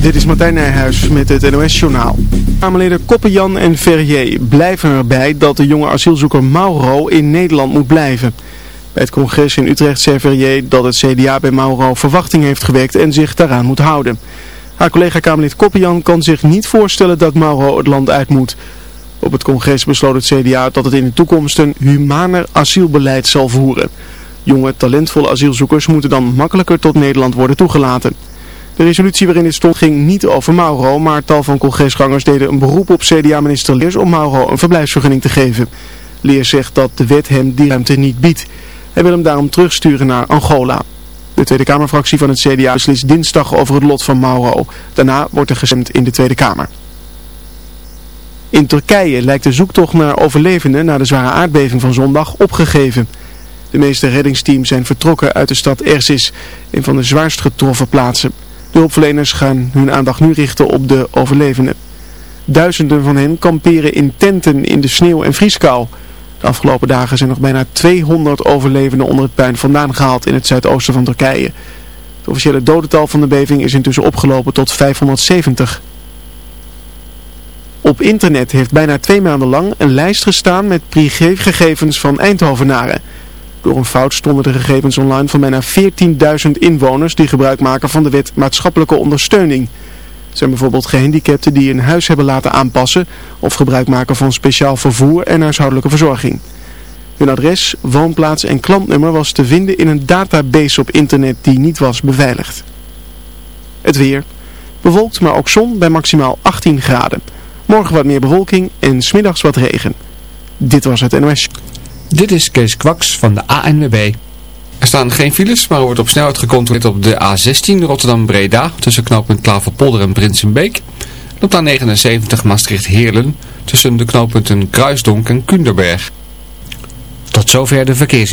Dit is Martijn Nijhuis met het NOS-journaal. Kamerleden Koppenjan en Verrier blijven erbij dat de jonge asielzoeker Mauro in Nederland moet blijven. Bij het congres in Utrecht zei Verrier dat het CDA bij Mauro verwachting heeft gewekt en zich daaraan moet houden. Haar collega Kamerlid Koppenjan kan zich niet voorstellen dat Mauro het land uit moet. Op het congres besloot het CDA dat het in de toekomst een humaner asielbeleid zal voeren. Jonge, talentvolle asielzoekers moeten dan makkelijker tot Nederland worden toegelaten. De resolutie waarin dit stond ging niet over Mauro, maar tal van congresgangers deden een beroep op CDA-minister Leers om Mauro een verblijfsvergunning te geven. Leers zegt dat de wet hem die ruimte niet biedt. Hij wil hem daarom terugsturen naar Angola. De Tweede Kamerfractie van het CDA beslist dinsdag over het lot van Mauro. Daarna wordt er gestemd in de Tweede Kamer. In Turkije lijkt de zoektocht naar overlevenden na de zware aardbeving van zondag opgegeven. De meeste reddingsteams zijn vertrokken uit de stad Ersis, een van de zwaarst getroffen plaatsen. De hulpverleners gaan hun aandacht nu richten op de overlevenden. Duizenden van hen kamperen in tenten in de sneeuw en vrieskou. De afgelopen dagen zijn nog bijna 200 overlevenden onder het puin vandaan gehaald in het zuidoosten van Turkije. Het officiële dodental van de beving is intussen opgelopen tot 570. Op internet heeft bijna twee maanden lang een lijst gestaan met privégegevens van Eindhovenaren. Door een fout stonden de gegevens online van bijna 14.000 inwoners die gebruik maken van de wet maatschappelijke ondersteuning. Het zijn bijvoorbeeld gehandicapten die een huis hebben laten aanpassen of gebruik maken van speciaal vervoer en huishoudelijke verzorging. Hun adres, woonplaats en klantnummer was te vinden in een database op internet die niet was beveiligd. Het weer. Bewolkt, maar ook zon bij maximaal 18 graden. Morgen wat meer bewolking en smiddags wat regen. Dit was het NOS. Dit is Kees Kwaks van de ANWB. Er staan geen files, maar er wordt op snelheid gecontroleerd op de A16 Rotterdam-Breda tussen knooppunt Klaverpolder en Prinsenbeek. En op de A79 Maastricht-Heerlen tussen de knooppunten Kruisdonk en Kunderberg. Tot zover de verkeers.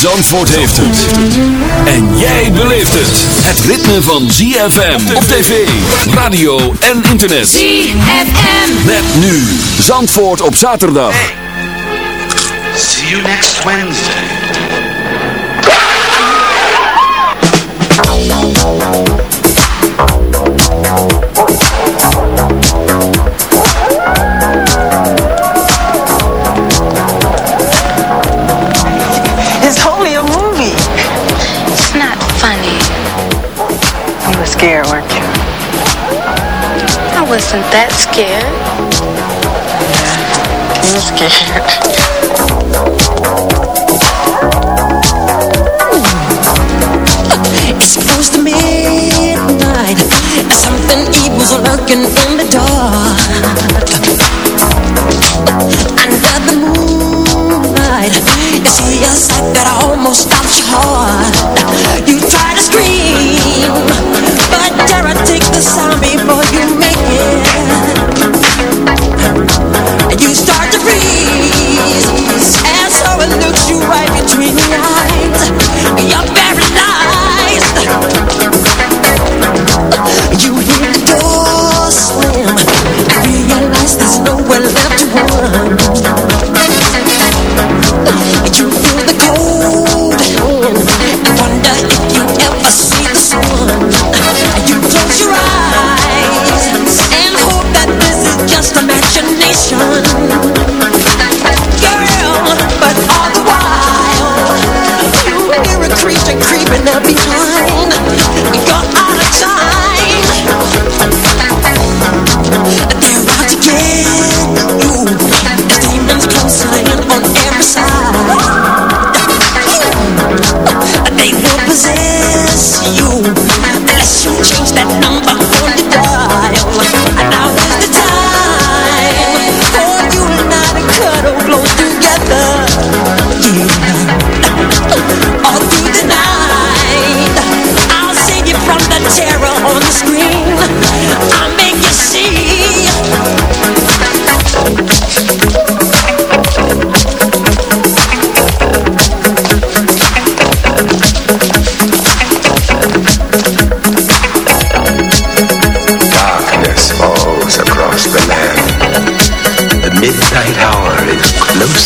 Zandvoort heeft het. En jij beleeft het. Het ritme van ZFM op tv, radio en internet. ZFM. Met nu Zandvoort op zaterdag. See you next Wednesday. Scared, weren't you? I wasn't that scared. You were scared. It's close to midnight. Something evil's lurking in the dark. Under the moonlight, you see a sight that almost stops your heart. You try to scream, Take the sound.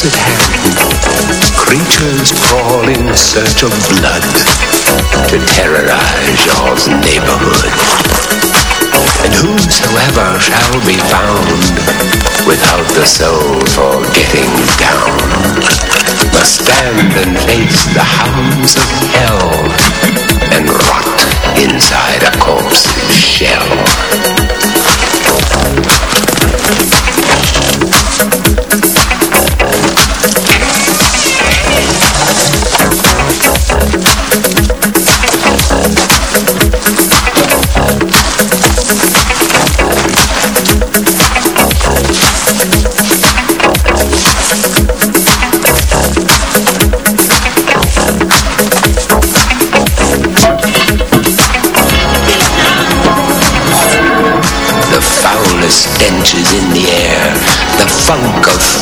At hand. Creatures crawl in search of blood to terrorize y'all's neighborhood. And whosoever shall be found without the soul for getting down must stand and face the hounds of hell and rot inside a corpse's shell.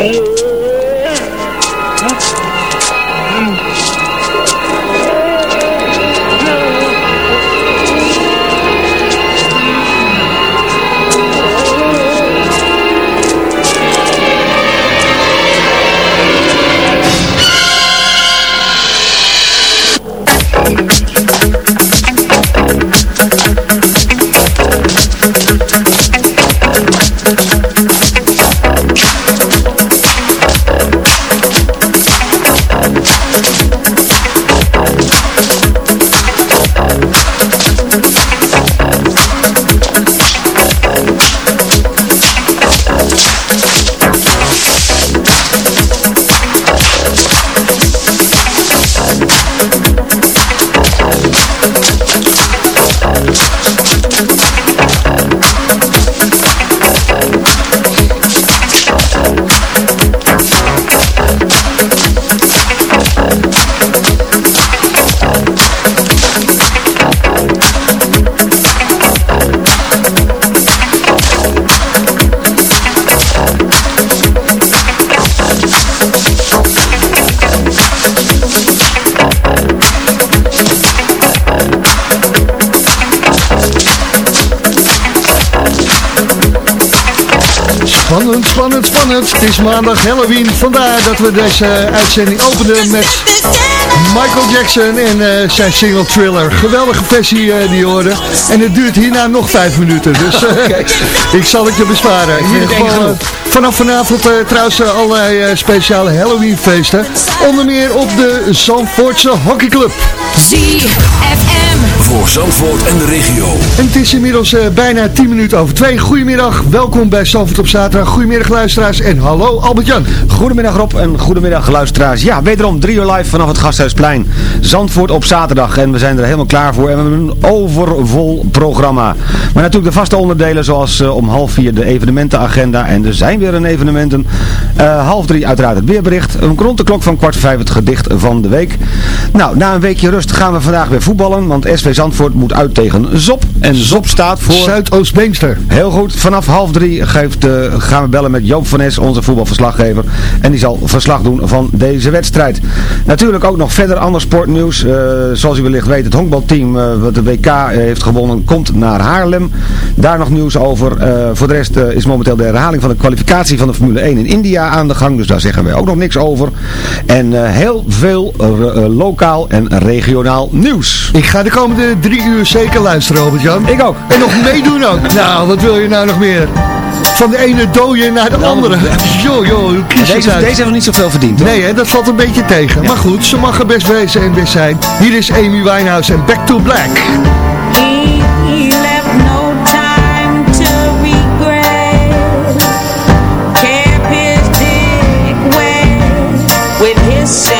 Spannend, is maandag Halloween. Vandaar dat we deze eh, uitzending openen met Michael Jackson en eh, zijn single Thriller. Geweldige versie eh, die hoorde. En het duurt hierna nog vijf minuten. Dus ik zal het je besparen. Ieder geval, vanaf vanavond trouwens allerlei speciale Halloween feesten. Onder meer op de Zandvoortse Hockeyclub. ZFM. Voor Zandvoort en de regio. En het is inmiddels uh, bijna 10 minuten over 2. Goedemiddag, welkom bij Zandvoort op zaterdag. Goedemiddag luisteraars en hallo Albert-Jan. Goedemiddag Rob en goedemiddag luisteraars. Ja, wederom 3 uur live vanaf het Gasthuisplein. Zandvoort op zaterdag en we zijn er helemaal klaar voor. En we hebben een overvol programma. Maar natuurlijk de vaste onderdelen zoals uh, om half vier de evenementenagenda. En er zijn weer een evenementen. Uh, half drie uiteraard het weerbericht. Rond de klok van kwart voor vijf het gedicht van de week. Nou, na een weekje rust gaan we vandaag weer voetballen. Want SV Zandvoort moet uit tegen Zop. En Zop staat voor... Zuidoost-Beemster. Heel goed. Vanaf half drie geeft, uh, gaan we bellen met Joop van Nes, onze voetbalverslaggever. En die zal verslag doen van deze wedstrijd. Natuurlijk ook nog verder ander sportnieuws. Uh, zoals u wellicht weet, het honkbalteam uh, wat de WK heeft gewonnen komt naar Haarlem. Daar nog nieuws over. voor de rest is momenteel de herhaling van de kwalificatie van de Formule 1 in India aan de gang. Dus daar zeggen wij ook nog niks over. En heel veel lokaal en regionaal nieuws. Ik ga de komende drie uur zeker luisteren, Robert-Jan. Ik ook. En nog meedoen ook. Nou, wat wil je nou nog meer? Van de ene dode naar de nou, andere. Jo, jo, kies deze, deze nog niet zoveel verdiend. Hoor. Nee, hè, dat valt een beetje tegen. Ja. Maar goed, ze mag er best wezen en best zijn. Hier is Amy Winehouse en Back to Black. Wet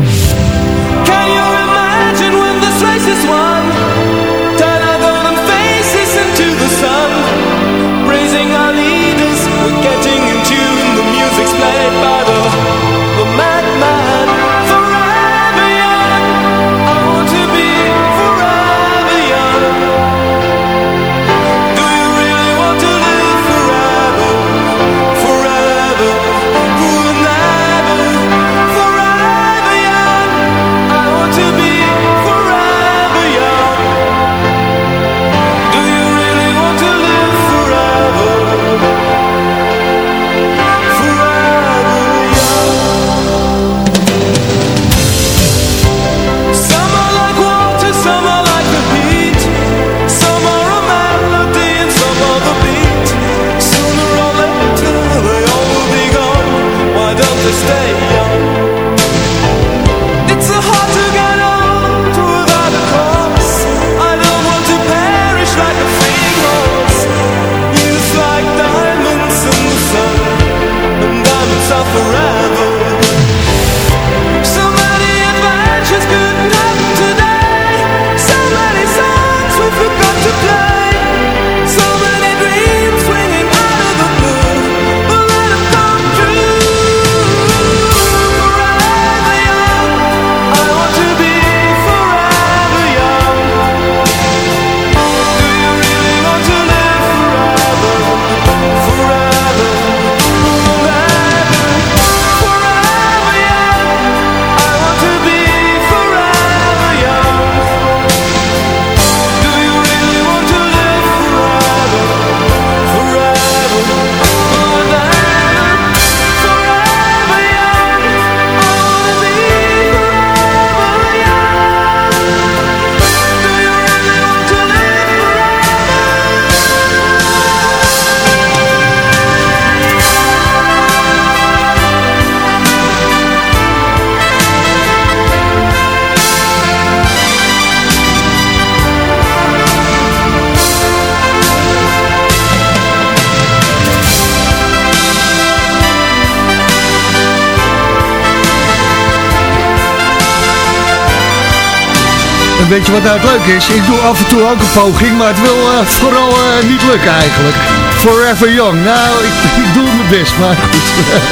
Wat nou het leuke is? Ik doe af en toe ook een poging, maar het wil eh, vooral eh, niet lukken eigenlijk. Forever Young. Nou, ik, doe mijn best, maar goed.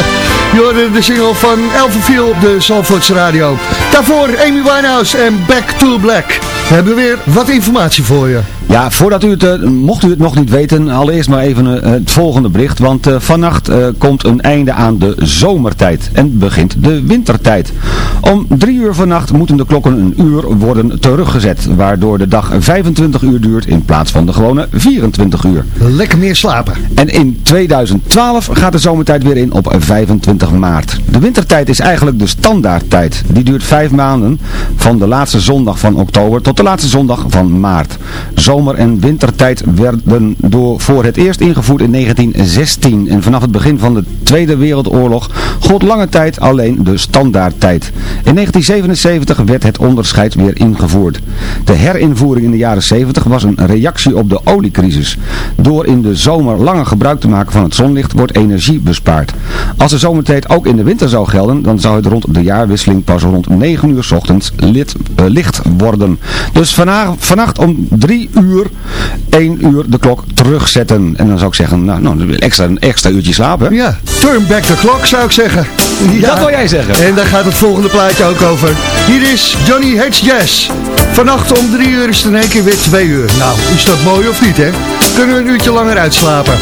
Je hoorde de single van Elvenviel op de Zalvoorts Radio. Daarvoor Amy Winehouse en Back to Black. We hebben weer wat informatie voor je. Ja, voordat u het, eh, mocht u het nog niet weten, allereerst maar even het volgende bericht. Want vannacht komt een einde aan de zomertijd en begint de wintertijd. Om drie uur vannacht moeten de klokken een uur worden teruggezet. Waardoor de dag 25 uur duurt in plaats van de gewone 24 uur. Lekker meer slapen. En in 2012 gaat de zomertijd weer in op 25 maart. De wintertijd is eigenlijk de standaardtijd. Die duurt vijf maanden van de laatste zondag van oktober tot de laatste zondag van maart. Zomer- en wintertijd werden door voor het eerst ingevoerd in 1916 en vanaf het begin van de Tweede Wereldoorlog gold lange tijd alleen de standaardtijd. In 1977 werd het onderscheid weer ingevoerd. De herinvoering in de jaren 70 was een reactie op de oliecrisis. Door in de zomer langer gebruik te maken van het zonlicht wordt energie bespaard. Als de zomertijd ook in de winter zou gelden, dan zou het rond de jaarwisseling pas rond 9 uur ochtends uh, licht worden. Dus vanavond, vannacht om 3 uur, 1 uur de klok terugzetten. En dan zou ik zeggen, nou, nou extra, een extra uurtje slapen. Ja, turn back the clock zou ik zeggen. Ja. Dat wil jij zeggen. En daar gaat het volgende plaatje ook over. Hier is Johnny H. Jazz. Vannacht om 3 uur is het in één keer weer 2 uur. Nou, is dat mooi of niet, hè? Kunnen we een uurtje langer uitslapen.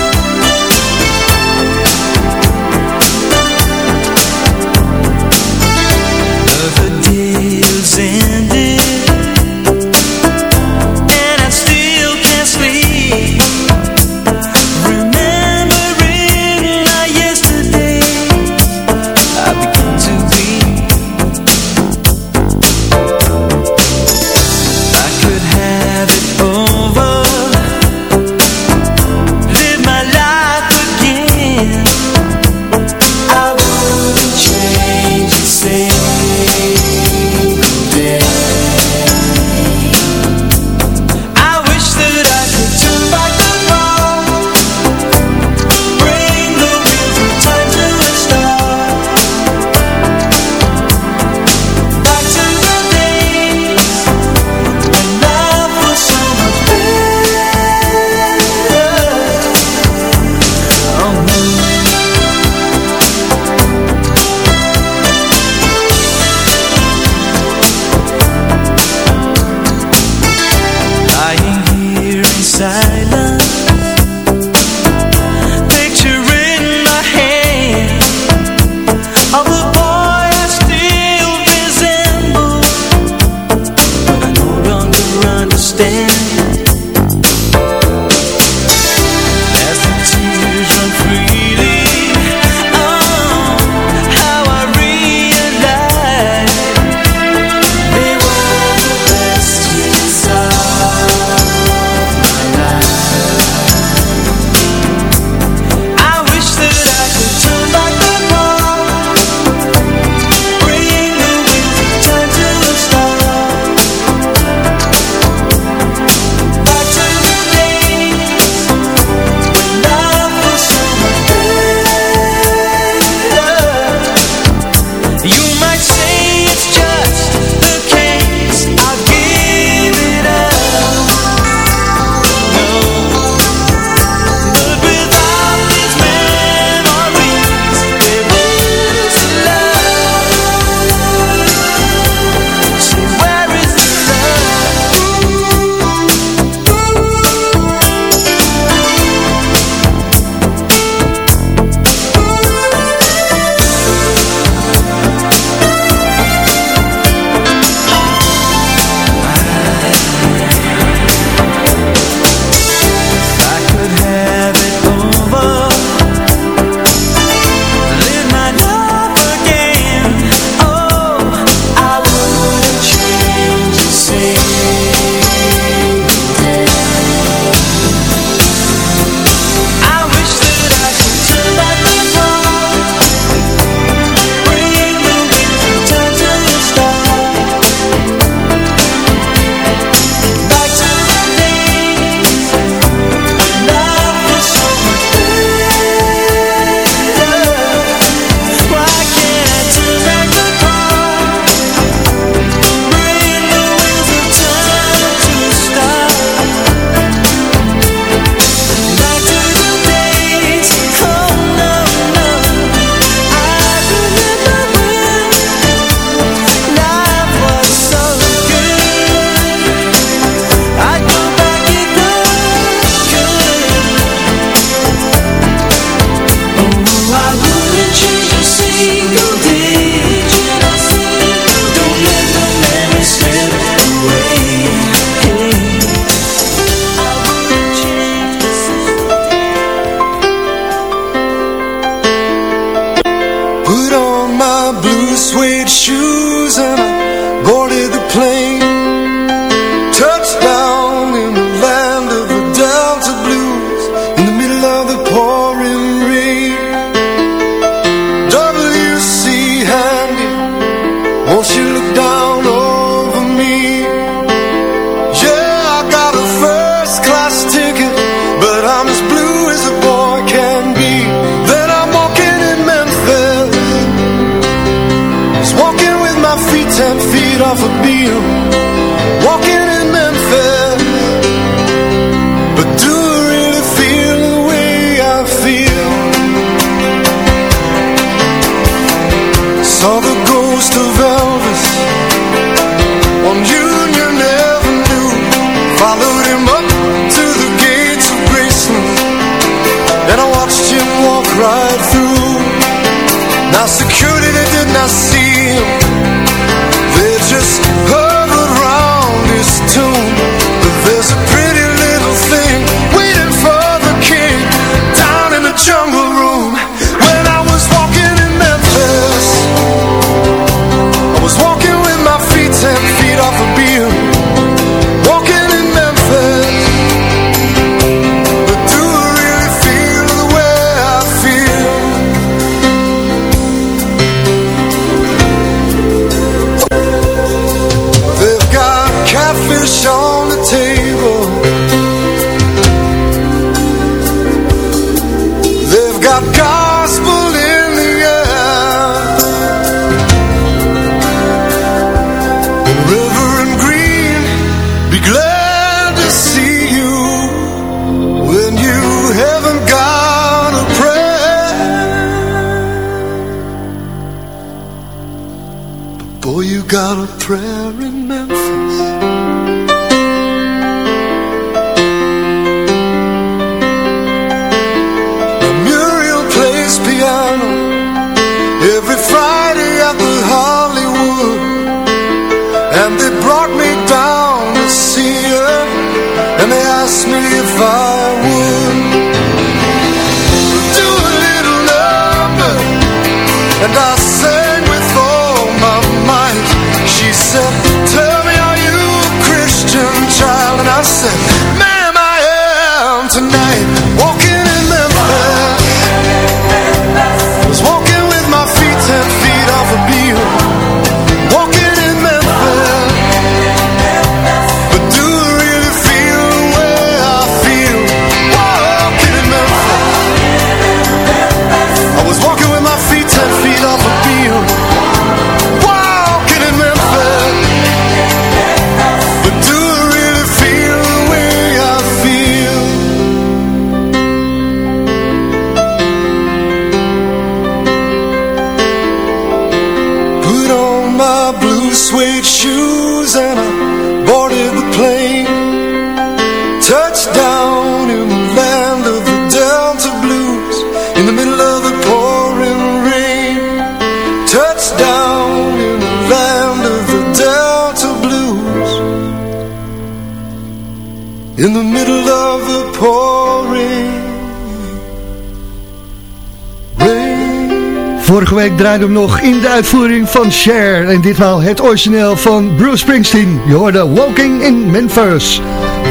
Draaide hem nog in de uitvoering van Cher. En ditmaal het origineel van Bruce Springsteen. Je hoorde Walking in Memphis.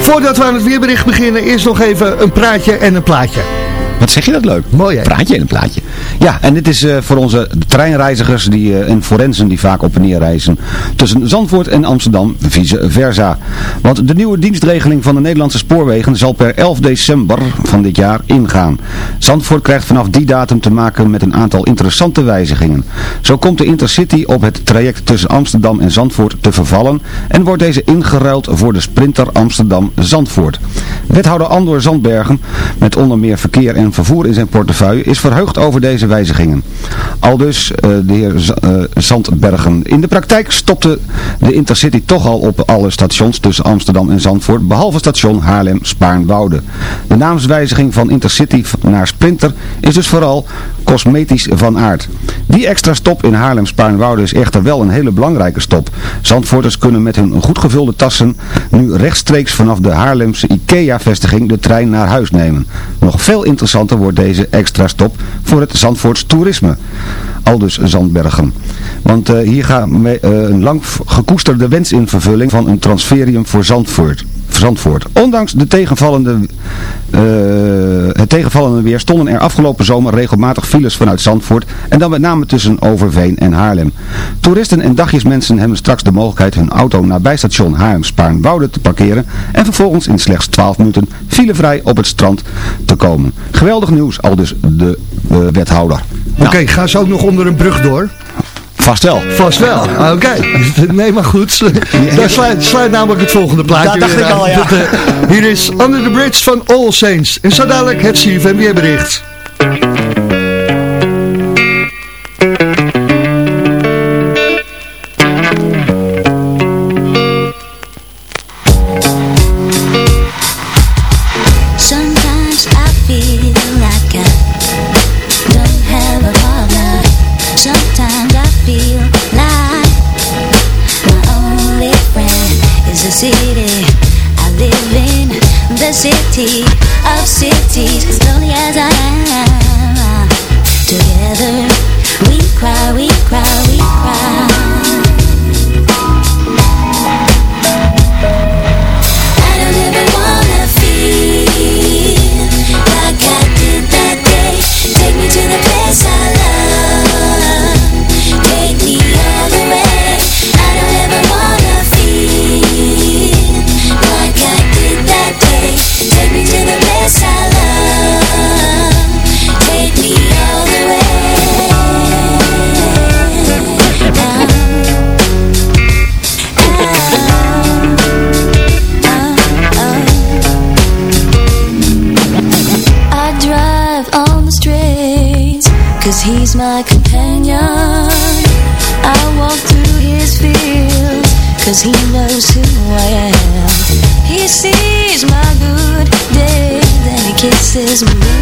Voordat we aan het weerbericht beginnen, eerst nog even een praatje en een plaatje. Wat zeg je dat leuk? Mooi hè? Praatje en een plaatje. Ja, en dit is eh, voor onze treinreizigers die, eh, en forensen die vaak op en neer reizen tussen Zandvoort en Amsterdam, vice versa. Want de nieuwe dienstregeling van de Nederlandse spoorwegen zal per 11 december van dit jaar ingaan. Zandvoort krijgt vanaf die datum te maken met een aantal interessante wijzigingen. Zo komt de Intercity op het traject tussen Amsterdam en Zandvoort te vervallen en wordt deze ingeruild voor de Sprinter Amsterdam-Zandvoort. Wethouder Andor Zandbergen, met onder meer verkeer en vervoer in zijn portefeuille, is verheugd over deze wijzigingen. Aldus uh, de heer Z uh, Zandbergen. In de praktijk stopte de Intercity toch al op alle stations tussen Amsterdam en Zandvoort, behalve station Haarlem-Spaarnwoude. De naamswijziging van Intercity naar Sprinter is dus vooral cosmetisch van aard. Die extra stop in Haarlem-Spaarnwoude is echter wel een hele belangrijke stop. Zandvoorters kunnen met hun goed gevulde tassen nu rechtstreeks vanaf de Haarlemse IKEA-vestiging de trein naar huis nemen. Nog veel interessanter wordt deze extra stop voor het Zandvoorts toerisme. Aldus Zandbergen. Want eh, hier gaat eh, een lang gekoesterde wens in vervulling van een transferium voor Zandvoort. Zandvoort. Ondanks de tegenvallende, eh, het tegenvallende weer stonden er afgelopen zomer regelmatig files vanuit Zandvoort en dan met name tussen Overveen en Haarlem. Toeristen en dagjesmensen hebben straks de mogelijkheid hun auto nabij station Haarlem-Spaarnwoude te parkeren en vervolgens in slechts 12 minuten filevrij op het strand te komen. Geweldig nieuws, al dus de eh, wethouder. Oké, gaan ze ook nog onder een brug door? Vast wel. Vast wel, oké. Nee, maar goed. Daar sluit, sluit namelijk het volgende plaatje Dat dacht weer ik aan. al, ja. Dat, eh, hier is Under the Bridge van All Saints. En zo dadelijk het CFM weerbericht. Sometimes is me.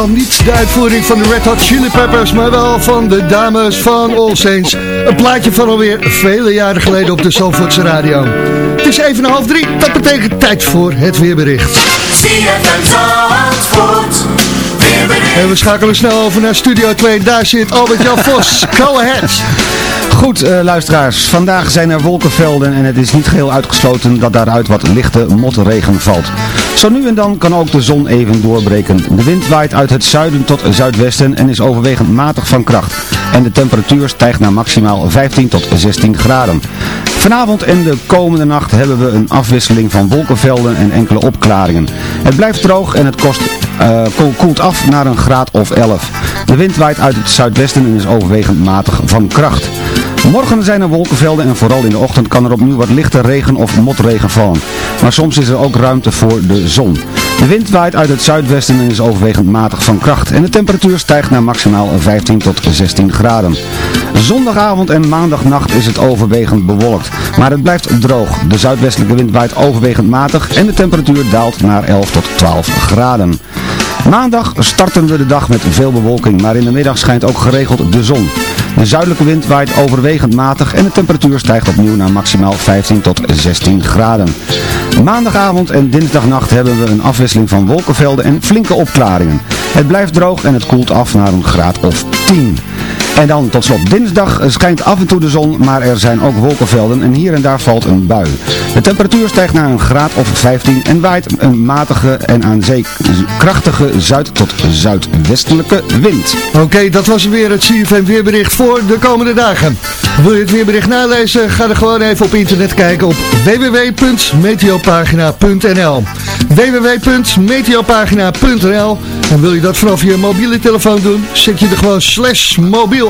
Ditmaal niet de uitvoering van de Red Hot Chili Peppers, maar wel van de dames van All Saints. Een plaatje van alweer vele jaren geleden op de Zandvoortse radio. Het is even half drie, dat betekent tijd voor het weerbericht. En we schakelen snel over naar Studio 2. Daar zit Albert-Jan Vos. Go ahead. Goed, eh, luisteraars. Vandaag zijn er wolkenvelden en het is niet geheel uitgesloten dat daaruit wat lichte motregen valt. Zo nu en dan kan ook de zon even doorbreken. De wind waait uit het zuiden tot zuidwesten en is overwegend matig van kracht. En de temperatuur stijgt naar maximaal 15 tot 16 graden. Vanavond en de komende nacht hebben we een afwisseling van wolkenvelden en enkele opklaringen. Het blijft droog en het kost, eh, ko- koelt af naar een graad of 11. De wind waait uit het zuidwesten en is overwegend matig van kracht. Morgen zijn er wolkenvelden en vooral in de ochtend kan er opnieuw wat lichte regen of motregen vallen. Maar soms is er ook ruimte voor de zon. De wind waait uit het zuidwesten en is overwegend matig van kracht. En de temperatuur stijgt naar maximaal 15 tot 16 graden. Zondagavond en maandagnacht is het overwegend bewolkt. Maar het blijft droog. De zuidwestelijke wind waait overwegend matig en de temperatuur daalt naar 11 tot 12 graden. Maandag starten we de dag met veel bewolking, maar in de middag schijnt ook geregeld de zon. De zuidelijke wind waait overwegend matig en de temperatuur stijgt opnieuw naar maximaal 15 tot 16 graden. Maandagavond en dinsdagnacht hebben we een afwisseling van wolkenvelden en flinke opklaringen. Het blijft droog en het koelt af naar een graad of 10. En dan tot slot dinsdag schijnt af en toe de zon, maar er zijn ook wolkenvelden en hier en daar valt een bui. De temperatuur stijgt naar een graad of 15 en waait een matige en aan zee krachtige zuid- tot zuidwestelijke wind. Oké, dat was weer het CFM weerbericht voor de komende dagen. Wil je het weerbericht nalezen? Ga er gewoon even op internet kijken op www.meteopagina.nl www.meteopagina.nl En wil je dat vanaf je mobiele telefoon doen? Zet je er gewoon slash mobiel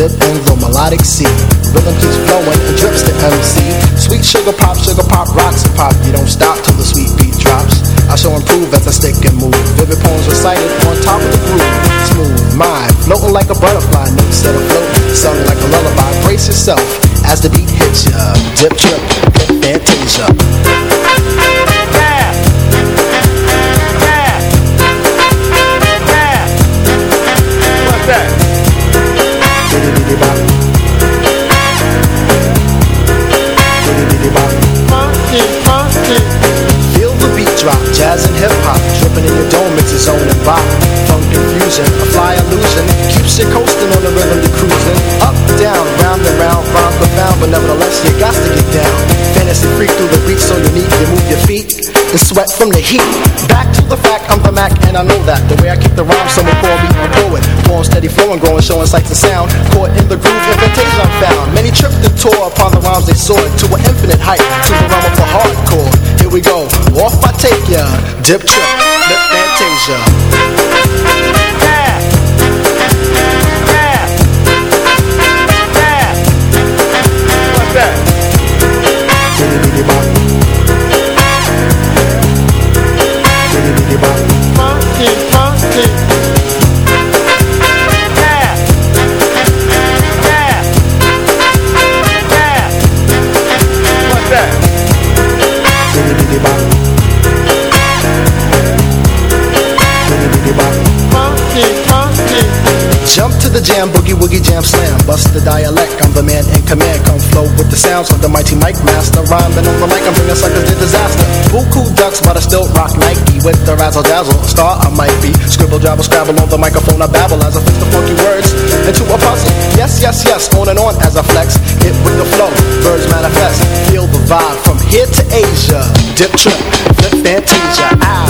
Dip in the melodic sea. Rhythm keeps flowing and drips to MC. Sweet sugar pop, sugar pop, rocks and pop. You don't stop till the sweet beat drops. I shall improve as I stick and move. Vivid poems recited on top heat. Back to the fact, I'm the Mac, and I know that. The way I keep the rhyme, someone call me a poet. Form steady flowing, growing, showing sights and sound. Caught in the groove, invitation I'm found. Many tripped and tore upon the rhymes they soared to an infinite height, to the realm of the hardcore. Here we go, off I take ya. Dip trip, lip fantasia. Jump to the jam, boogie woogie jam slam. Bust the dialect, I'm the man in command. Come flow with the sounds of the mighty mic master. Rhyming on the mic, I'm bringing suckers to disaster. Buku ducks, but I still rock Nike with the razzle dazzle. Star I might be. Scribble, jabble, scrabble on the microphone. I babble as I fix the funky words into a puzzle. Yes, yes, yes, on and on as I flex. Hit with the flow, birds manifest. Feel the vibe here to Asia. Dip trip, flip fantasia. Ow,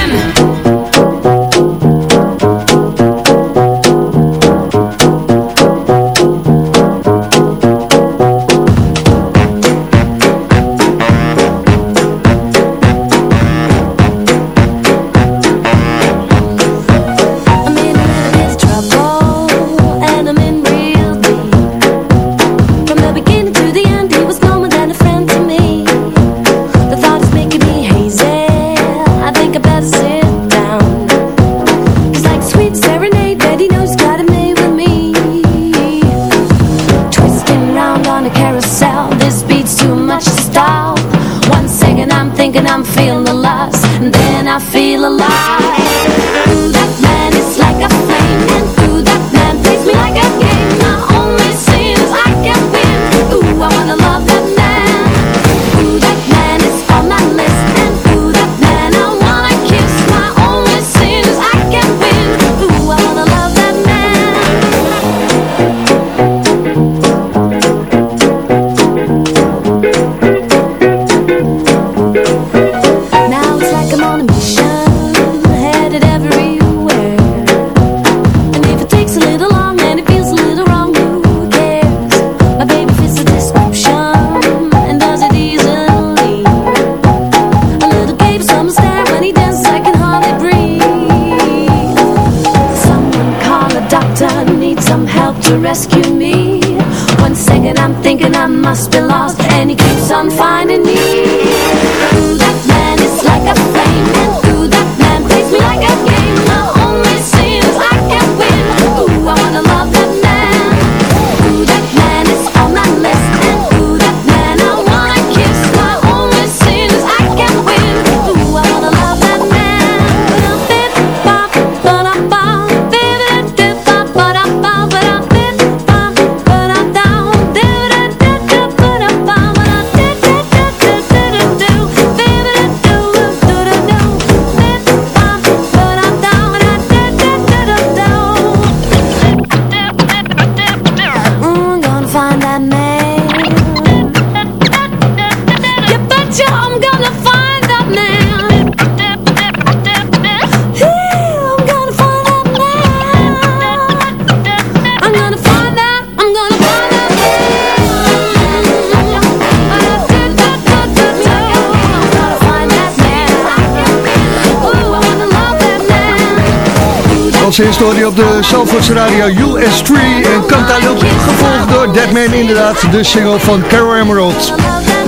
Je op de Zalvoortse radio US3 en Cantaloupe, gevolgd door Deadman inderdaad, de single van Carol Emerald.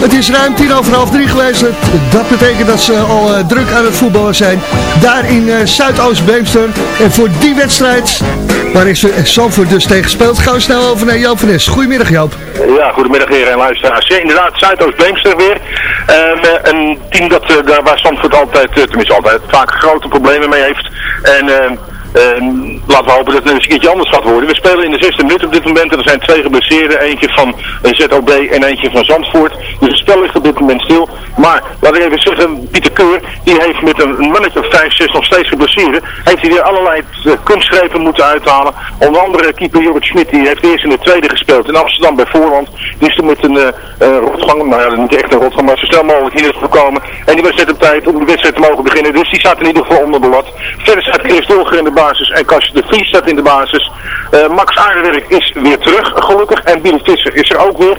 Het is ruim tien over half drie geweest, dat betekent dat ze al eh, druk aan het voetballen zijn. Daar in eh, Zuidoost-Beemster. En voor die wedstrijd, waar is eh, Zalvoort dus tegen speelt, gaan we snel over naar Joop van Nes. Goedemiddag Joop. Ja, goedemiddag heren en luisteraars. Ja, inderdaad, Zuidoost-Beemster weer. Ehm, eh, een team dat, daar waar Zandvoort altijd, tenminste altijd, vaak grote problemen mee heeft. En ehm, laten we hopen dat het eens een keertje anders gaat worden. We spelen in de zesde minuut op dit moment en er zijn twee geblesseerden. Eentje van ZOB en eentje van Zandvoort. Dus spel ligt op dit moment stil. Maar, laat ik even zeggen, Pieter Keur, die heeft met een, mannetje of 5, 6 nog steeds geblesseerd. Heeft hij weer allerlei eh, kunstgrepen moeten uithalen. Onder andere keeper Jorrit Schmidt, die heeft eerst in de tweede gespeeld in Amsterdam bij Voorland. Die is toen met een eh, eh, rotgang, nou ja, niet echt een rotgang, maar zo snel mogelijk hier gekomen. En die was net op tijd om de wedstrijd te mogen beginnen. Dus die staat in ieder geval onder de lat. Verder staat Chris Dolger in de basis en Kastje de Vries staat in de basis. Max Aardewerk is weer terug, gelukkig. En Billy Visser is er ook weer.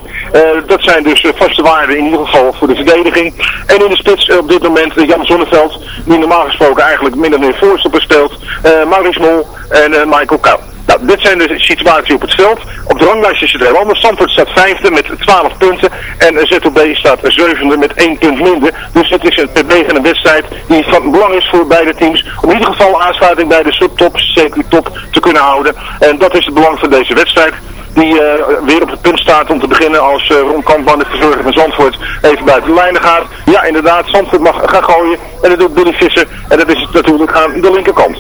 Dat zijn dus vaste waarden in ieder geval voor de verdediging. En in de spits eh, op dit moment eh, Jan Zonneveld, die normaal gesproken eigenlijk minder meer voorstopper speelt. eh Maurice Mol en Michael Kou. Nou, dit zijn de situatie op het veld. Op de ranglijst is het heel anders. Stamford staat vijfde met 12 punten. En ZOB staat zevende met 1 punt minder. Dus het is een bewegende wedstrijd die van belang is voor beide teams. Om in ieder geval aansluiting bij de subtop, CQ-top te kunnen houden. En dat is het belang van deze wedstrijd die eh, weer op het punt staat om te beginnen als uh, Ron Kampman, de verzorger van Zandvoort, even buiten de lijnen gaat. Ja, inderdaad, Zandvoort mag gaan gooien en dat doet Billy Visser en dat is het natuurlijk aan de linkerkant.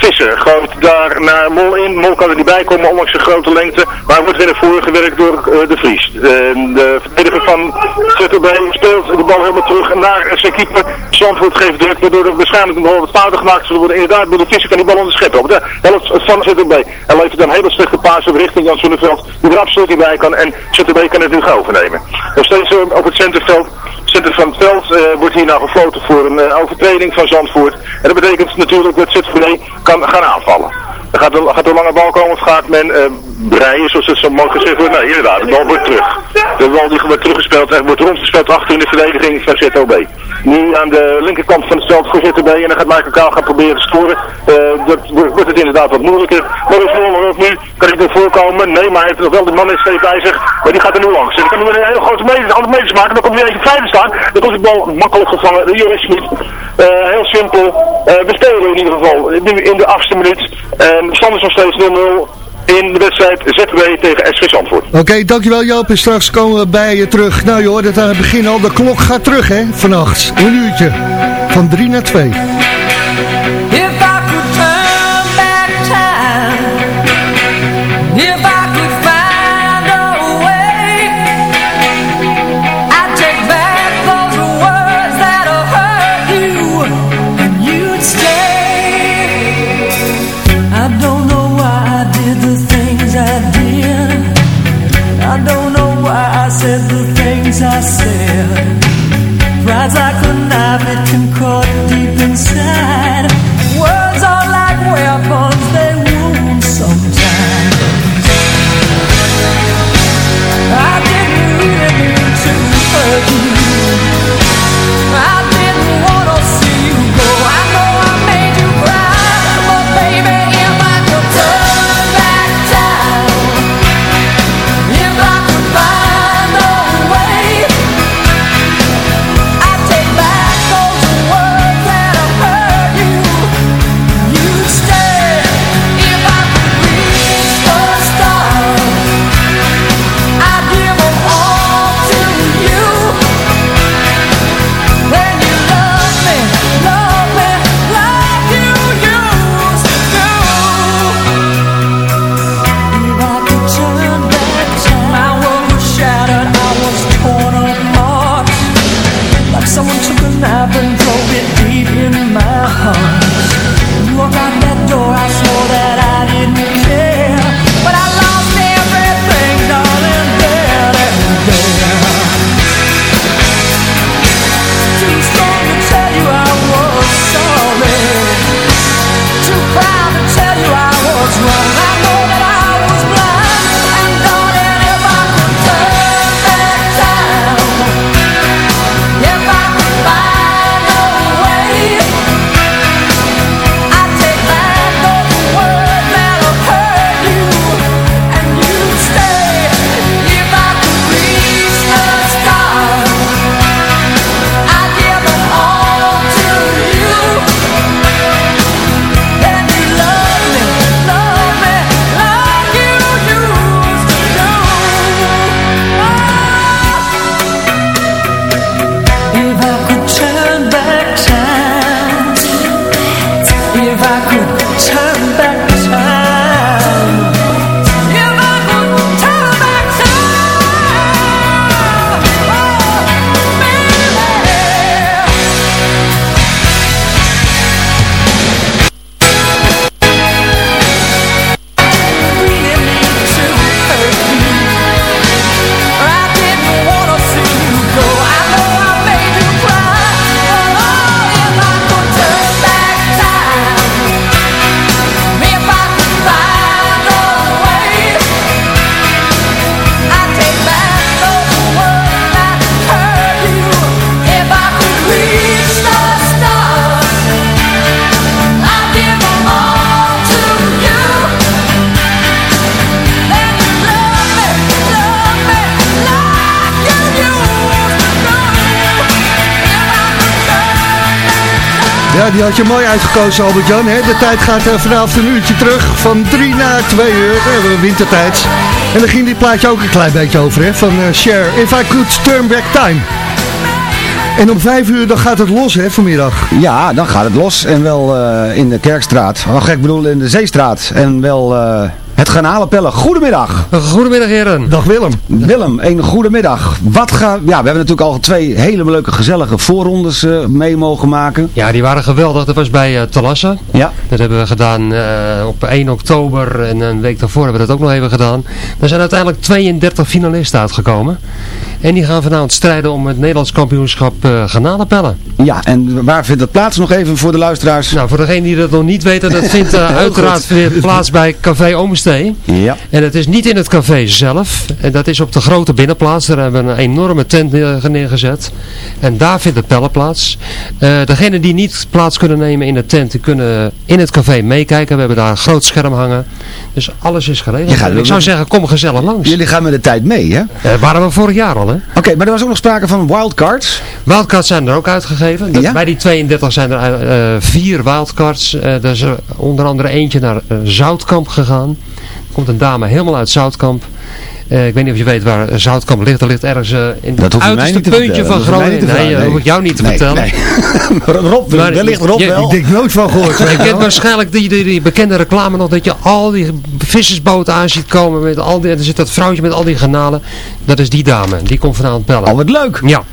Visser gooit daar naar Mol in. Mol kan er niet bij komen, ondanks zijn grote lengte. Maar wordt weer naar voren gewerkt door eh, de Vries. De, de verdediger van ZTB speelt de bal helemaal terug naar zijn keeper. Zandvoort geeft druk, waardoor er waarschijnlijk een wat fouten gemaakt zullen worden. Inderdaad, door de Visser kan die bal onderscheppen. Op de helft van ZTB. Hij levert dan een hele slechte paas op richting Jan Zonneveld. Die er absoluut niet bij kan. En ZTB kan het nu gaan overnemen. Nog steeds eh, op het centerveld centrum van het veld eh, wordt hier nou gefloten voor een overtreding van Zandvoort. En dat betekent natuurlijk dat ZVD gaan aanvallen. Gaat een, gaat een lange bal komen of gaat men eh, breien, zoals het zo mooi gezegd wordt? Nee, inderdaad, de bal wordt terug. De bal die wordt teruggespeeld en wordt rondgespeeld achter in de verdediging van ZOB. Nu aan de linkerkant van het veld voor ZOB en dan gaat Michael Kaal gaan proberen te scoren. Eh, dat wordt, het inderdaad wat moeilijker. Maar is nog nu, kan hij er voorkomen? Nee, maar hij heeft nog wel de man in steeds bij zich, maar die gaat er nu langs. En dan kan hij een hele grote meters, andere meters maken, dan komt hij even veilig staan. Dan komt de bal makkelijk gevangen, de Joris Smit. Eh, heel simpel. Eh, we spelen in ieder geval nu in de achtste minuut. En de stand is nog steeds 0-0 in de wedstrijd ZW tegen SV Zandvoort. Oké, dankjewel Joop. En straks komen we bij je terug. Nou je hoort het aan het begin al. De klok gaat terug hè, vannacht. Een uurtje. Van 3 naar 2. Die had je mooi uitgekozen, Albert-Jan. De tijd gaat eh, vanavond een uurtje terug. Van 3 naar 2 uur. We hebben wintertijd. En dan ging dit plaatje ook een klein beetje over, hè? Van eh, Cher. If I could turn back time. En om vijf uur dan gaat het los hè, vanmiddag. Ja, dan gaat het los. En wel eh, in de Kerkstraat. Wacht, ik bedoel in de Zeestraat. En wel eh, het Garnalenpellen. Goedemiddag. Goedemiddag heren. Dag Willem. Willem, een goedemiddag. Wat ga... Ja, we hebben natuurlijk al twee hele leuke gezellige voorrondes eh, mee mogen maken. Ja, die waren geweldig. Dat was bij uh, Talassa. Ja. Dat hebben we gedaan eh, op 1 oktober en een week daarvoor hebben we dat ook nog even gedaan. Er zijn uiteindelijk 32 finalisten uitgekomen. En die gaan vanavond strijden om het Nederlands kampioenschap uh, garnalenpellen. Ja, en waar vindt dat plaats nog even voor de luisteraars? Nou, voor degenen die dat nog niet weten, dat vindt uh, uiteraard weer plaats bij Café Omenstee. Ja. En het is niet in het café zelf. En dat is op de grote binnenplaats. Daar hebben we een enorme tent neergezet. En daar vindt het pellen plaats. Uh, degenen die niet plaats kunnen nemen in de tent, die kunnen in het café meekijken. We hebben daar een groot scherm hangen. Dus alles is geregeld. Ik zou zeggen, kom gezellig langs. Jullie gaan met de tijd mee, hè? Dat waren we vorig jaar al, hè? Oké, okay, maar er was ook nog sprake van wildcards. Wildcards zijn er ook uitgegeven. Dat, ja? Bij die 32 zijn er uh, vier wildcards. Uh, er is er onder andere eentje naar uh, Zoutkamp gegaan. Er komt een dame helemaal uit Zoutkamp. Uh, ik weet niet of je weet waar Zoutkamp ligt. Dat ligt ergens uh, in dat het uiterste puntje van Groningen. Nee, nee, dat hoef ik jou niet te nee, vertellen. Nee. Rob, maar, wellicht Rob je, wel. Ik denk nooit van gehoord. je kent waarschijnlijk die, die, die, bekende reclame nog. Dat je al die vissersboten aan ziet komen. Met al die, er zit dat vrouwtje met al die granalen. Dat is die dame. Die komt vanavond pellen. Oh, wat leuk. Ja.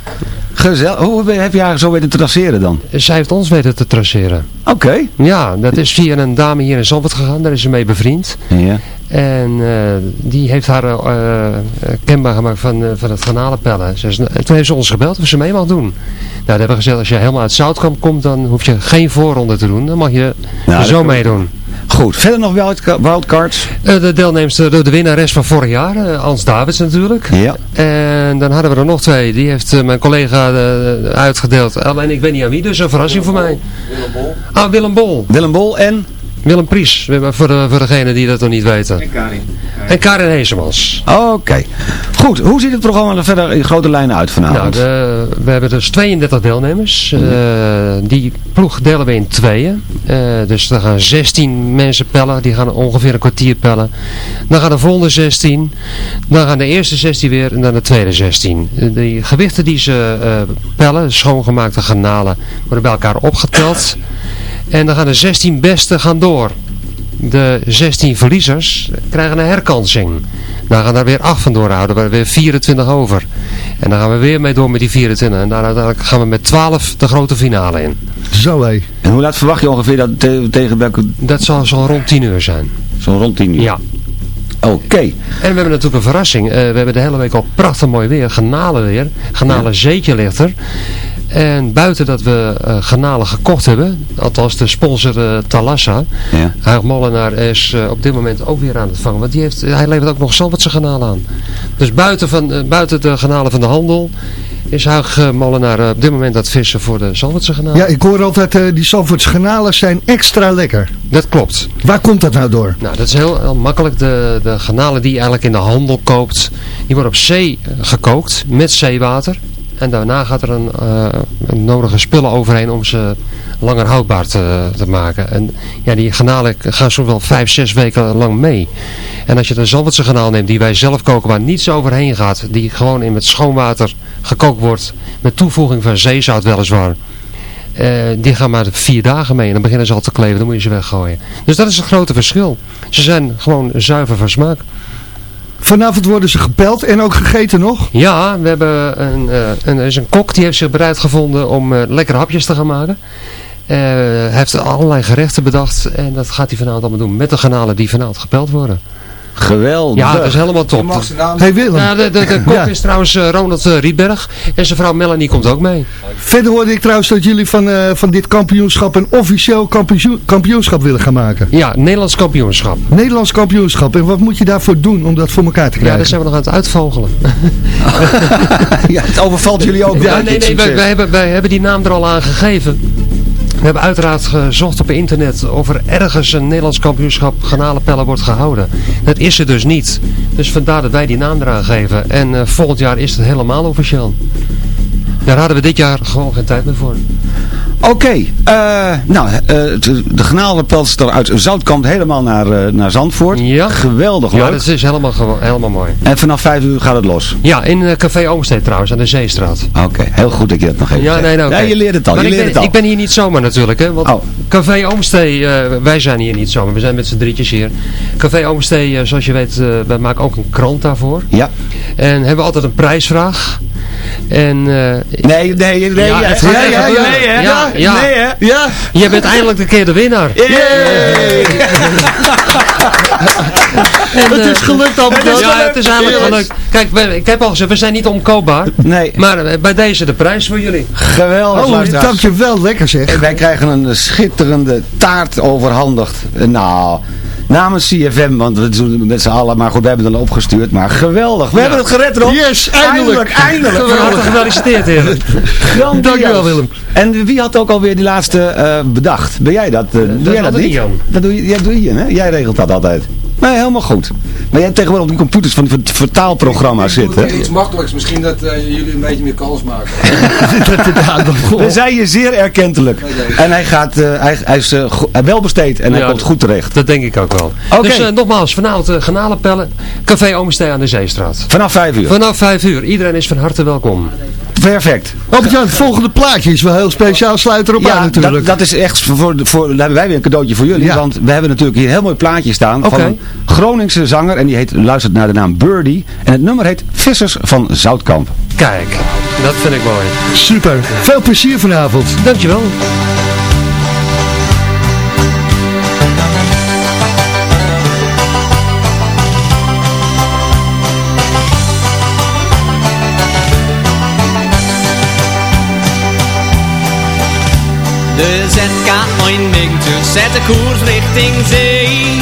Gezellig. Hoe heb je haar zo weten te traceren dan? Zij heeft ons weten te traceren. Oké. Okay. Ja, dat is via een dame hier in Zandvoort gegaan. Daar is ze mee bevriend. Ja. En uh, die heeft haar uh, kenbaar gemaakt van, uh, van het garnalenpellen. Ze is, toen heeft ze ons gebeld of ze mee mag doen. Nou, dat hebben we gezegd, als je helemaal uit Zoutkamp komt, dan hoef je geen voorronde te doen. Dan mag je nou, zo meedoen. Goed, verder nog wildcards? Uh, de deelnemster, de, de winnares van vorig jaar, uh, Hans Davids natuurlijk. Ja. En dan hadden we er nog twee, die heeft uh, mijn collega uitgedeeld. Alleen ik weet niet aan wie, dus een verrassing voor mij. Willem Bol. Ah, Willem Bol. Willem Bol en? Willem Pries, voor, de, voor degenen die dat nog niet weten. En Karin. En Karin Heesemans. Oké. Okay. Goed, hoe ziet het programma er verder in grote lijnen uit vanavond? Nou, de, we hebben dus 32 deelnemers. Mm. Uh, die ploeg delen we in tweeën. Uh, dus er gaan 16 mensen pellen. Die gaan ongeveer een kwartier pellen. Dan gaan de volgende 16. Dan gaan de eerste 16 weer. En dan de tweede 16. De gewichten die ze uh, pellen, schoongemaakte garnalen, worden bij elkaar opgeteld. En dan gaan de 16 beste gaan door. De 16 verliezers krijgen een herkansing. Dan gaan er weer 8 van doorhouden. We hebben weer 24 over. En dan gaan we weer mee door met die 24. En dan uiteindelijk gaan we met 12 de grote finale in. Zo hé. En hoe laat verwacht je ongeveer dat te tegen welke... Dat zal zo rond 10 uur zijn. Zo rond 10 uur? Ja. Oké. Okay. En we hebben natuurlijk een verrassing. Uh, we hebben de hele week al prachtig mooi weer. Genalen weer. Genalen ja. zeetje ligt er. En buiten dat we uh, garnalen gekocht hebben, althans de sponsor uh, Talassa, ja. Huig Molenaar is uh, op dit moment ook weer aan het vangen. Want die heeft, hij levert ook nog Zandvoortse garnalen aan. Dus buiten, van, buiten de garnalen van de handel is Huig Molenaar op dit moment aan het vissen voor de Zandvoortse garnalen. Ja, ik hoor altijd die Zandvoortse garnalen zijn extra lekker. Dat klopt. Waar komt dat nou door? Nou, dat is heel, heel makkelijk. De, de garnalen die je eigenlijk in de handel koopt, die worden op zee gekookt met zeewater. En daarna gaat er een, uh, een nodige spullen overheen om ze langer houdbaar te, te, maken. En ja, die garnalen gaan zo wel vijf, zes weken lang mee. En als je een Zandvoortse garnaal neemt die wij zelf koken, waar niets overheen gaat, die gewoon in met schoon water gekookt wordt, met toevoeging van zeezout weliswaar. Uh, die gaan maar vier dagen mee en dan beginnen ze al te kleven, dan moet je ze weggooien. Dus dat is het grote verschil. Ze zijn gewoon zuiver van smaak. Vanavond worden ze gepeld en ook gegeten nog? Ja, we hebben een, uh, een, er is een kok die heeft zich bereid gevonden om uh, lekkere hapjes te gaan maken. Uh, hij heeft allerlei gerechten bedacht en dat gaat hij vanavond allemaal doen met de garnalen die vanavond gepeld worden. Geweldig. Ja, dat is helemaal top. Hey Willem. Ja, de, de, de kok ja. is trouwens uh, Ronald uh, Rietberg. En zijn vrouw Melanie komt ook mee. Verder hoorde ik trouwens dat jullie van, uh, van dit kampioenschap een officieel kampioen, kampioenschap willen gaan maken. Ja, Nederlands kampioenschap. Nederlands kampioenschap. En wat moet je daarvoor doen om dat voor elkaar te krijgen? Ja, daar zijn we nog aan het uitvogelen. ja, het overvalt jullie ook. Ja, nee, nee, wij, wij, hebben, wij hebben die naam er al aan gegeven. We hebben uiteraard gezocht op internet of er ergens een Nederlands kampioenschap garnalenpellen wordt gehouden. Dat is er dus niet. Dus vandaar dat wij die naam eraan geven. En uh, volgend jaar is het helemaal officieel. Daar hadden we dit jaar gewoon geen tijd meer voor. Oké, eh, nou, eh, de, de genalenpelster uit Zoutkamp helemaal naar, eh, naar Zandvoort. Ja. Geweldig leuk. Ja, dat is helemaal, helemaal mooi. En vanaf 5 uur gaat het los. Ja, in Café Oomsteed trouwens, aan de Zeestraat. Oké, heel goed dat je dat nog even Ja, zegt. nee, nou. Ja, je leert het al, Maar je ik, leert ben, het al. ik ben hier niet zomaar natuurlijk, hè. Want Oh. Café Oomstee, eh, wij zijn hier niet zomaar. We zijn met z'n drietjes hier. Café Oomstee, eh, zoals je weet, wij maken ook een krant daarvoor. Ja. En hebben altijd een prijsvraag. En, eh, Nee, nee, nee. Ja, ja, het gaat ja, nee, hè? Ja, ja. Nee, hè? Ja. Jij bent eindelijk een keer de winnaar. Yay! En, Het eh, is gelukt, Jan. Ja, het is eigenlijk gelukt. Kijk, we- ik heb al gezegd, we zijn niet omkoopbaar. Nee. Maar eh, bij deze de prijs voor jullie. Geweldig, Oh, dankjewel. Lekker zeg. En wij krijgen een schitterende taart overhandigd. Nou, namens CFM, want we doen het met z'n allen. Maar goed, we hebben het dan opgestuurd. Maar geweldig. We hebben het gered, Rob. Yes, eindelijk. Eindelijk, eindelijk. gefeliciteerd, heren. Dankjewel, Willem. En wie had ook alweer die laatste eh, bedacht? Ben jij dat? eh, doe jij dat niet? Ian. Dat doe je, jij doe je, hè? Jij regelt dat altijd. Nee, helemaal goed. Maar jij hebt tegenwoordig op die computers van die vertaalprogramma's zitten. Iets makkelijks, misschien dat eh, jullie een beetje meer kans maken. We zijn je zeer erkentelijk. En hij, gaat, eh, hij, hij is go- wel besteed en hij komt goed terecht. Dat denk ik ook wel. Oké. Dus eh, nogmaals, vanavond uh, Genalenpellen, Café Oomstee aan de Zeestraat. Vanaf 5 uur. Vanaf 5 uur. Iedereen is van harte welkom. Perfect. Albert Jan, het volgende plaatje is wel heel speciaal. Sluit erop aan Ja, natuurlijk. dat, dat is echt voor, voor, daar hebben wij weer een cadeautje voor jullie. Ja. Want we hebben natuurlijk hier een heel mooi plaatje staan van een Groningse zanger. En die heet, luistert naar de naam Birdie. En het nummer heet Vissers van Zoutkamp. Kijk, dat vind ik mooi. Super. Veel plezier vanavond. Dankjewel. De ZK Eindington zet de koers richting zee.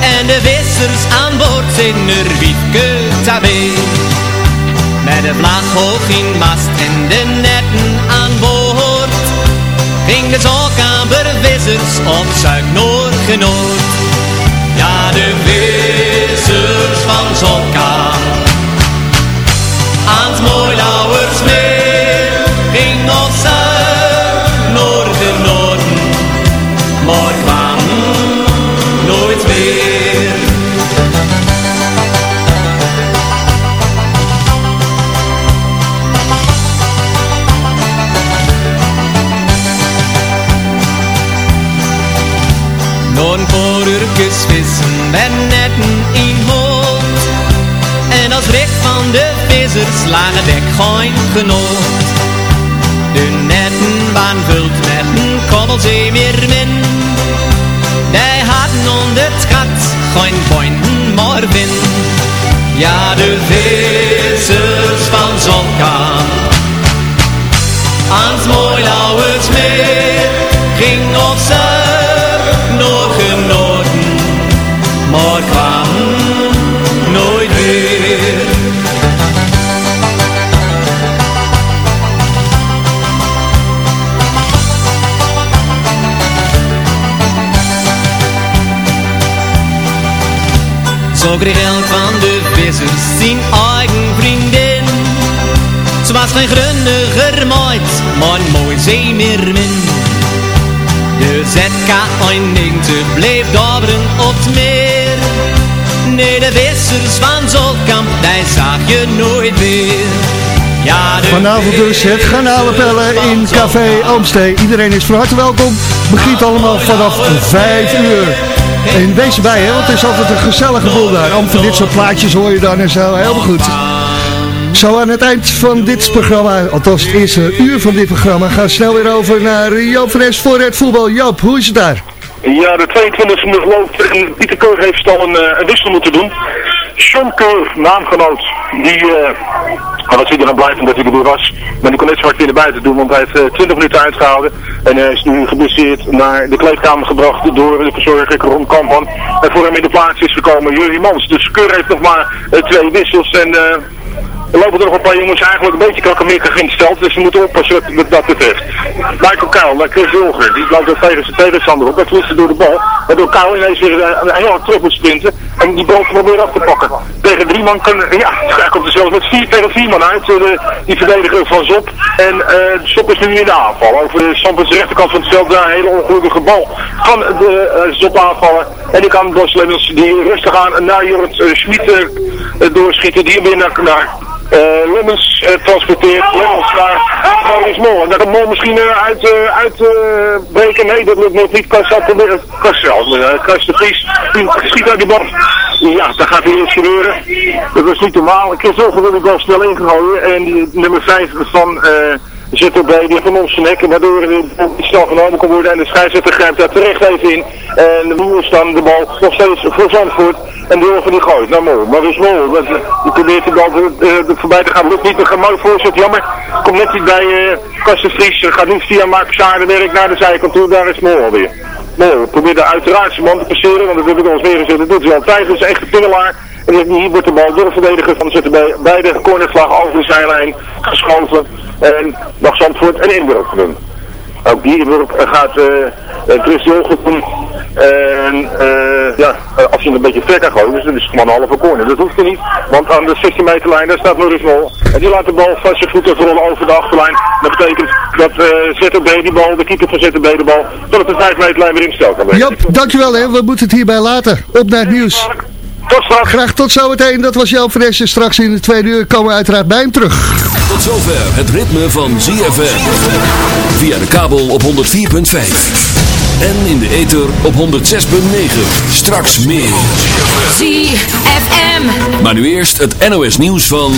En de vissers aan boord zijn er wiefke tabé. Met de vlag in mast en de netten aan boord. Ging de zalkamer vissers op Zuid-Noord genoord. Ja, de vissers van Zolka. Vissers lagen dek geen genoot. De netten waren vult met een kobbelzee meer min. Die hadden onder het gat geen pointen maar. Ja, de vissers van Zolkaan. Aan het Mooilauwersmeer ging op Zuid-Noord Zo kreeg elk van de vissers zijn eigen vriendin. Ze was geen grunniger meid, maar een mooi zeemeermin. De ZK Eindingte bleef dabberen op het meer. Nee, de vissers van Zolkamp, die zag je nooit. Ja, de Vanavond dus het garnalenpellen in Café Oomstee. Iedereen is van harte welkom. Begint allemaal vanaf 5 uur. En wees erbij, hè, want het is altijd een gezellige boel daar. Allemaal van dit soort plaatjes hoor je dan en zo. Helemaal goed. Zo aan het eind van dit programma, althans het eerste uur van dit programma, gaan we snel weer over naar Joop van voor het voetbal. Joop, hoe is het daar? Ja, de 22e minuut loopt en Pieter Keur heeft al een, eh, een wissel moeten doen. Sean Keur, naamgenoot, die, uh, was iedereen blij van dat hij er was, maar die kon net zo hard weer naar buiten doen, want hij heeft eh, 20 minuten uitgehouden en hij is nu geblesseerd naar de kleedkamer gebracht door de verzorger Ron Kampan. En voor hem in de plaats is gekomen Jurie Mans. Dus Keur heeft nog maar eh, twee wissels en... eh, Er lopen er nog een paar jongens eigenlijk een beetje krakkemikkig ingesteld, dus we moeten oppassen wat dat betreft. Michael Kuil, naar Chris Wilger, die loopt er tegen zijn tegenstander op, hij verliest door de bal. Waardoor Kuil ineens weer eh, een heel hard terug moet sprinten en die bal proberen af te pakken. Tegen drie man kan, ja, hij komt er zelfs met vier tegen vier man uit, eh, de, die verdediger van Zop. En eh Zop is nu in de aanval. Over de Sampens rechterkant van het veld, daar een hele ongelukkige bal. Kan de eh, Zop aanvallen en die kan Bos die rustig aan naar Jorrit uh, Schmid eh, eh, doorschieten, die weer naar, naar eh, Lemmens eh, transporteert. Lemmens naar Maurice Mol. En dat kan Mol misschien eh, uit, eh, uitbreken. nee, dat lukt nog niet. Kassel proberen. Kassel, uh, Kas de Vries. Die schiet uit die bal. Ja, daar gaat weer iets gebeuren. Dat was niet normaal. Ik heb zoveel wil ik wel snel ingegooid. En die nummer 5 van... eh ZOB, die heeft een onze nek, waardoor niet snel genomen kan worden en de scheidsrechter grijpt daar terecht even in. En de boer is dan de bal nog steeds voor Zandvoort en jongen die gooit naar Mol. Maar is Mol, dat, die probeert de bal de voorbij te gaan, lukt niet, een mooi voorzet, jammer. Komt net niet bij uh, Kasten Vries, gaat nu via Mark Zaardenwerk naar de zijkant toe, daar is Mol alweer. Mol probeert uiteraard zijn man te passeren, want dat heb ik al eens weer gezegd, dat doet hij altijd, is echt een pingelaar. En hier wordt de bal door de verdediger van de ZTB bij de cornervlag over de zijlijn geschoven. En mag Zandvoort een inworp doen. Ook die gaat uh, Chris Jolgen doen. En uh, ja, als je een beetje ver kan gooien, dus dat is gewoon een halve corner. Dat hoeft er niet, want aan de 16 meter lijn daar staat Maurice Mol. En die laat de bal van zijn voeten rollen over de achterlijn. Dat betekent dat uh, ZTB die bal, de keeper van ZTB de bal, tot op de 5 meter lijn weer in stel kan brengen. Jop, dankjewel hè. We moeten het hierbij laten. Op naar het nieuws. Tot straks. Graag tot zometeen. Dat was van Essen. Straks in de tweede uur komen we uiteraard bij hem terug. Tot zover het ritme van ZFM. Via de kabel op 104.5. En in de ether op 106.9. Straks meer. ZFM. Maar nu eerst het NOS nieuws van...